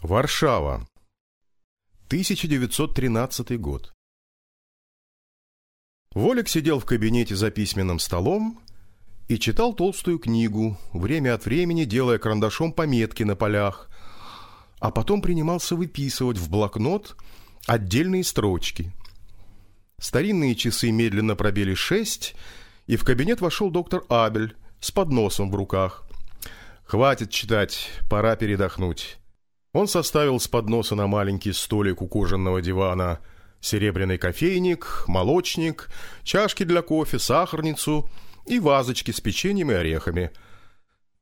Варшава. 1913 год. Волик сидел в кабинете за письменным столом и читал толстую книгу, время от времени делая карандашом пометки на полях, а потом принимался выписывать в блокнот отдельные строчки. Старинные часы медленно пробили шесть, и в кабинет вошел доктор Абель с подносом в руках. «Хватит читать, пора передохнуть». Он составил с подноса на маленький столик у кожаного дивана серебряный кофейник, молочник, чашки для кофе, сахарницу и вазочки с печеньем и орехами.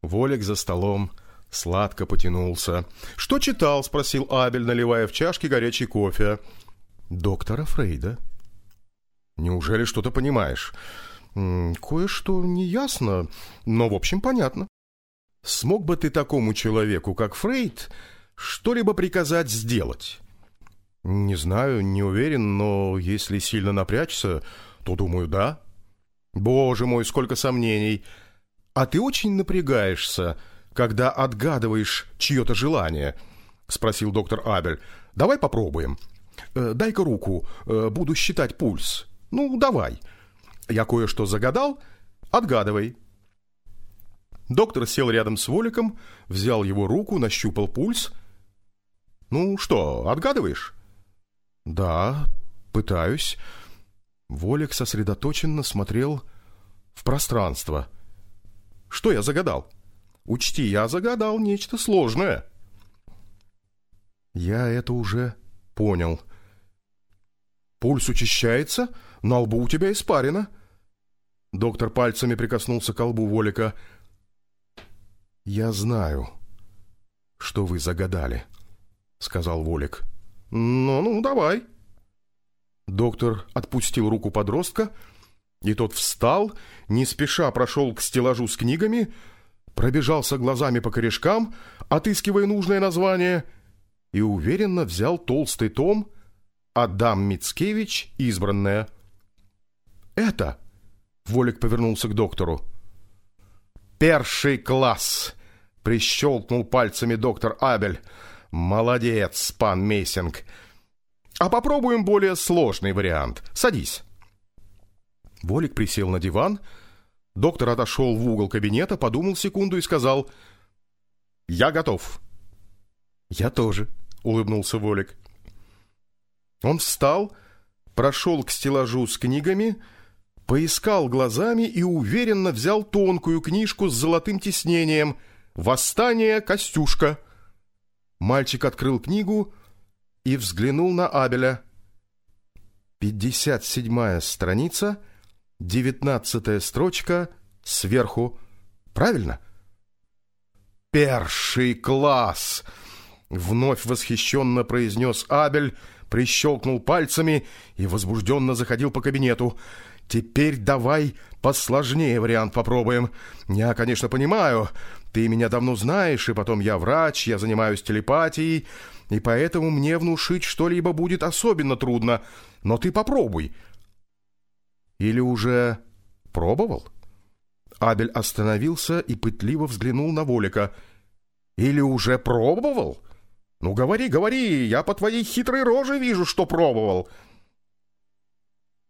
Волик за столом сладко потянулся. «Что читал?» — спросил Абель, наливая в чашки горячий кофе. «Доктора Фрейда». «Неужели что-то понимаешь?» «Кое-что неясно, но, в общем, понятно». «Смог бы ты такому человеку, как Фрейд, что-либо приказать сделать? Не знаю, не уверен, но если сильно напрячься, то думаю, да. Боже мой, сколько сомнений. А ты очень напрягаешься, когда отгадываешь чье-то желание, спросил доктор Абель. Давай попробуем. Э, дай-ка руку, э, буду считать пульс. Ну, давай. Я кое-что загадал, отгадывай. Доктор сел рядом с Воликом, взял его руку, нащупал пульс — ну что, отгадываешь? Да, пытаюсь. Волик сосредоточенно смотрел в пространство. Что я загадал? Учти, я загадал нечто сложное. Я это уже понял. Пульс учащается, на лбу у тебя испарено. Доктор пальцами прикоснулся к лбу Волика. Я знаю, что вы загадали. — сказал Волик. «Ну-ну, давай». Доктор отпустил руку подростка, и тот встал, не спеша прошел к стеллажу с книгами, пробежался глазами по корешкам, отыскивая нужное название, и уверенно взял толстый том «Адам Мицкевич. Избранное». «Это?» — Волик повернулся к доктору. «Перший класс!» — прищелкнул пальцами доктор Абель — «Молодец, пан Мессинг. А попробуем более сложный вариант. Садись». Волик присел на диван. Доктор отошел в угол кабинета, подумал секунду и сказал «Я готов». «Я тоже», — улыбнулся Волик. Он встал, прошел к стеллажу с книгами, поискал глазами и уверенно взял тонкую книжку с золотым тиснением «Восстание Костюшка». Мальчик открыл книгу и взглянул на Абеля. Пятьдесят седьмая страница, девятнадцатая строчка сверху. Правильно? «Перший класс!» — вновь восхищенно произнес Абель, прищелкнул пальцами и возбужденно заходил по кабинету. «Теперь давай посложнее вариант попробуем. Я, конечно, понимаю, ты меня давно знаешь, и потом я врач, я занимаюсь телепатией, и поэтому мне внушить что-либо будет особенно трудно. Но ты попробуй. Или уже пробовал? Абель остановился и пытливо взглянул на Волика. Или уже пробовал? Ну, говори, говори, я по твоей хитрой роже вижу, что пробовал.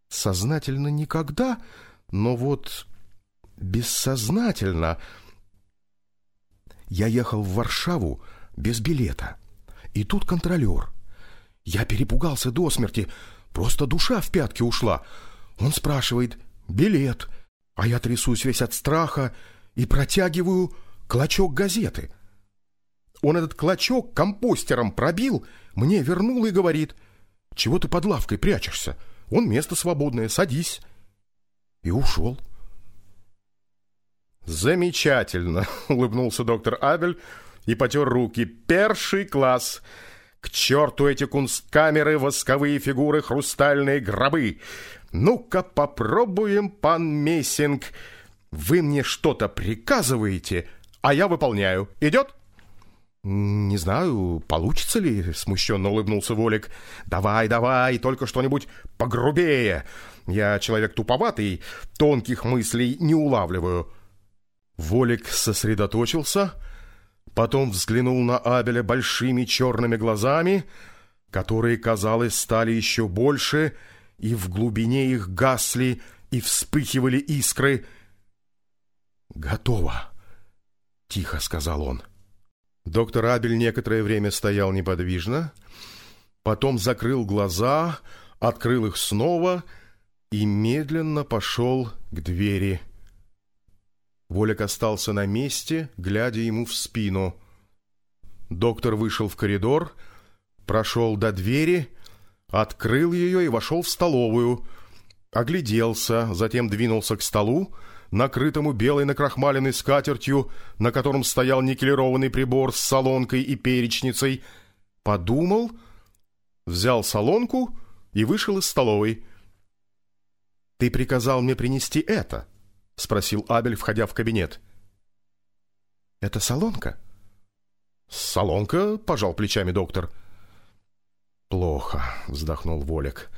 Сознательно никогда, но вот бессознательно... Я ехал в Варшаву без билета. И тут контролер. Я перепугался до смерти. Просто душа в пятки ушла. Он спрашивает «Билет». А я трясусь весь от страха и протягиваю клочок газеты. Он этот клочок компостером пробил, мне вернул и говорит «Чего ты под лавкой прячешься? Он место свободное, садись». И ушел. «Замечательно!» — улыбнулся доктор Абель и потер руки. «Перший класс! К черту эти кунсткамеры, восковые фигуры, хрустальные гробы! Ну-ка попробуем, пан Мессинг! Вы мне что-то приказываете, а я выполняю. Идет?» «Не знаю, получится ли», — смущенно улыбнулся Волик. «Давай, давай, только что-нибудь погрубее. Я человек туповатый, тонких мыслей не улавливаю». Волик сосредоточился, Потом взглянул на Абеля большими черными глазами, которые, казалось, стали еще больше, и в глубине их гасли и вспыхивали искры. «Готово!» — тихо сказал он. Доктор Абель некоторое время стоял неподвижно, потом закрыл глаза, открыл их снова и медленно пошел к двери. Волик остался на месте, глядя ему в спину. Доктор вышел в коридор, прошел до двери, открыл ее и вошел в столовую. Огляделся, затем двинулся к столу, накрытому белой накрахмаленной скатертью, на котором стоял никелированный прибор с солонкой и перечницей, подумал, взял солонку и вышел из столовой. «Ты приказал мне принести это?» — спросил Абель, входя в кабинет. «Это солонка?» «Солонка?» — пожал плечами доктор. «Плохо», — вздохнул Волик.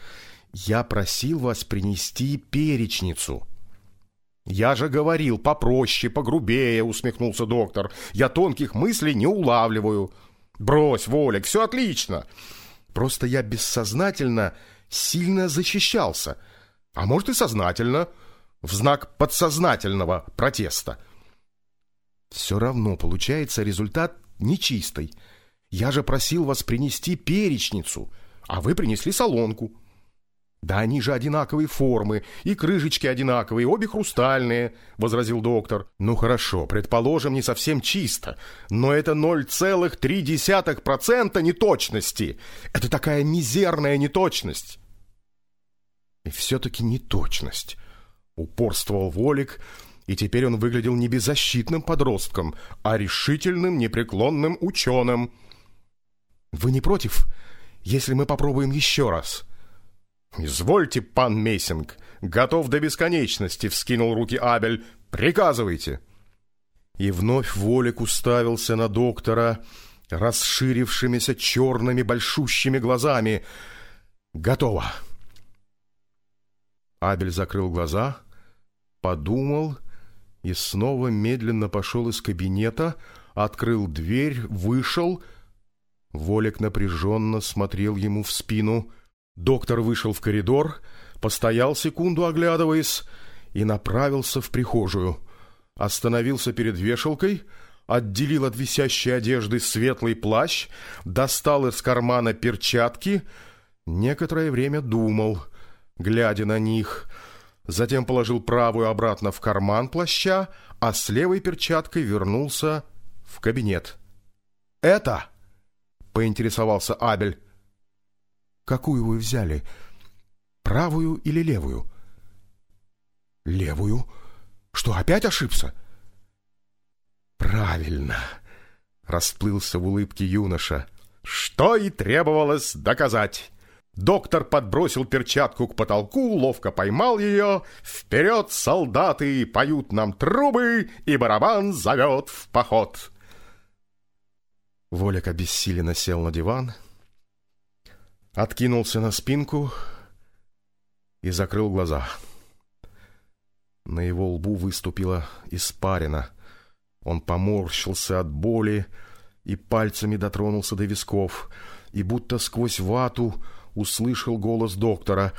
«Я просил вас принести перечницу». «Я же говорил, попроще, погрубее», — усмехнулся доктор. «Я тонких мыслей не улавливаю». «Брось, Волик, все отлично. Просто я бессознательно сильно защищался. А может и сознательно» в знак подсознательного протеста. Все равно получается результат нечистый. Я же просил вас принести перечницу, а вы принесли солонку. Да они же одинаковой формы, и крышечки одинаковые, обе хрустальные, возразил доктор. Ну хорошо, предположим, не совсем чисто, но это 0,3% неточности. Это такая мизерная неточность. И все-таки неточность. Упорствовал Волик, и теперь он выглядел не беззащитным подростком, а решительным, непреклонным ученым. «Вы не против, если мы попробуем еще раз?» «Извольте, пан Мессинг, готов до бесконечности», — вскинул руки Абель. «Приказывайте». И вновь Волик уставился на доктора расширившимися черными большущими глазами. «Готово». Абель закрыл глаза подумал и снова медленно пошел из кабинета, открыл дверь, вышел. Волик напряженно смотрел ему в спину. Доктор вышел в коридор, постоял секунду, оглядываясь, и направился в прихожую. Остановился перед вешалкой, отделил от висящей одежды светлый плащ, достал из кармана перчатки, некоторое время думал, глядя на них — затем положил правую обратно в карман плаща, а с левой перчаткой вернулся в кабинет. «Это?» — поинтересовался Абель. «Какую вы взяли? Правую или левую?» «Левую? Что, опять ошибся?» «Правильно!» — расплылся в улыбке юноша. «Что и требовалось доказать!» Доктор подбросил перчатку к потолку, ловко поймал ее. Вперед, солдаты, поют нам трубы, и барабан зовет в поход. Волик обессиленно сел на диван, откинулся на спинку и закрыл глаза. На его лбу выступила испарина. Он поморщился от боли и пальцами дотронулся до висков, и будто сквозь вату услышал голос доктора.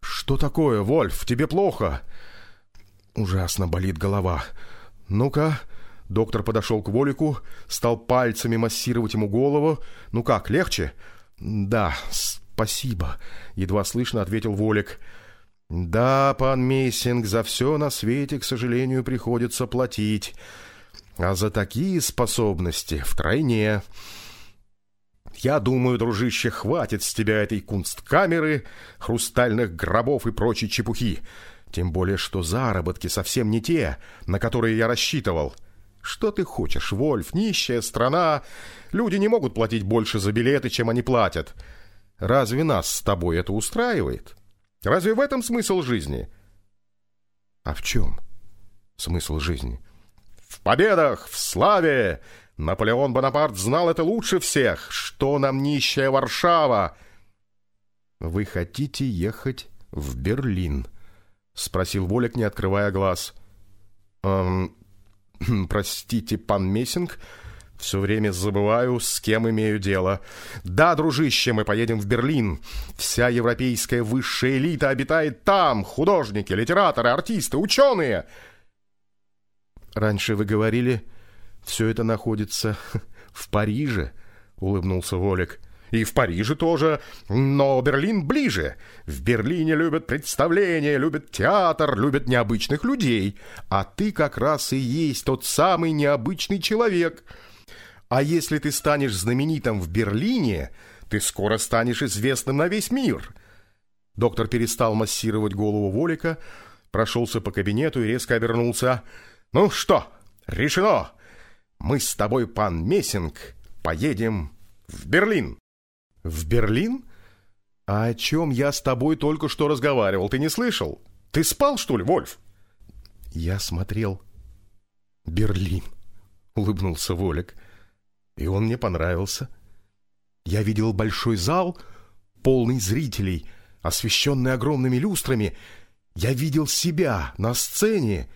«Что такое, Вольф? Тебе плохо?» «Ужасно болит голова. Ну-ка...» Доктор подошел к Волику, стал пальцами массировать ему голову. «Ну как, легче?» «Да, спасибо», — едва слышно ответил Волик. «Да, пан Мессинг, за все на свете, к сожалению, приходится платить. А за такие способности втройне. Я думаю, дружище, хватит с тебя этой кунсткамеры, хрустальных гробов и прочей чепухи. Тем более, что заработки совсем не те, на которые я рассчитывал. Что ты хочешь, Вольф? Нищая страна. Люди не могут платить больше за билеты, чем они платят. Разве нас с тобой это устраивает? Разве в этом смысл жизни? А в чем смысл жизни? В победах, в славе, Наполеон Бонапарт знал это лучше всех. Что нам нищая Варшава? Вы хотите ехать в Берлин? Спросил Волик, не открывая глаз. Эм, простите, пан Мессинг, Все время забываю, с кем имею дело. Да, дружище, мы поедем в Берлин. Вся европейская высшая элита обитает там. Художники, литераторы, артисты, ученые. Раньше вы говорили, все это находится в Париже, улыбнулся Волик. И в Париже тоже, но Берлин ближе. В Берлине любят представления, любят театр, любят необычных людей. А ты как раз и есть тот самый необычный человек — а если ты станешь знаменитым в Берлине, ты скоро станешь известным на весь мир. Доктор перестал массировать голову Волика, прошелся по кабинету и резко обернулся. «Ну что, решено! Мы с тобой, пан Мессинг, поедем в Берлин». «В Берлин? А о чем я с тобой только что разговаривал, ты не слышал? Ты спал, что ли, Вольф?» Я смотрел. «Берлин», — улыбнулся Волик. И он мне понравился. Я видел большой зал, полный зрителей, освещенный огромными люстрами. Я видел себя на сцене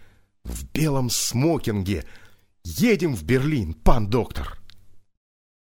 в белом смокинге. Едем в Берлин, пан доктор.